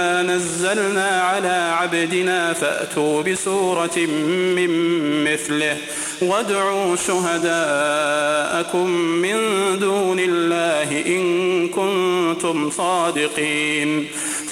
نزلنا على عبدنا فأتوا بسورة من مثله وادعوا شهداءكم من دون الله إن كنتم صادقين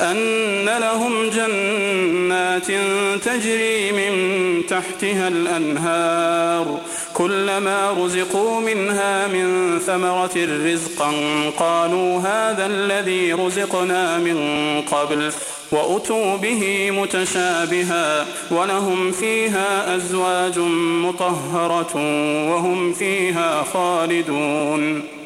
أن لهم جنات تجري من تحتها الأنهار كلما رزقوا منها من ثمرة رزقا قالوا هذا الذي رزقنا من قبل وأتوا به متشابها ولهم فيها أزواج مطهرة وهم فيها خالدون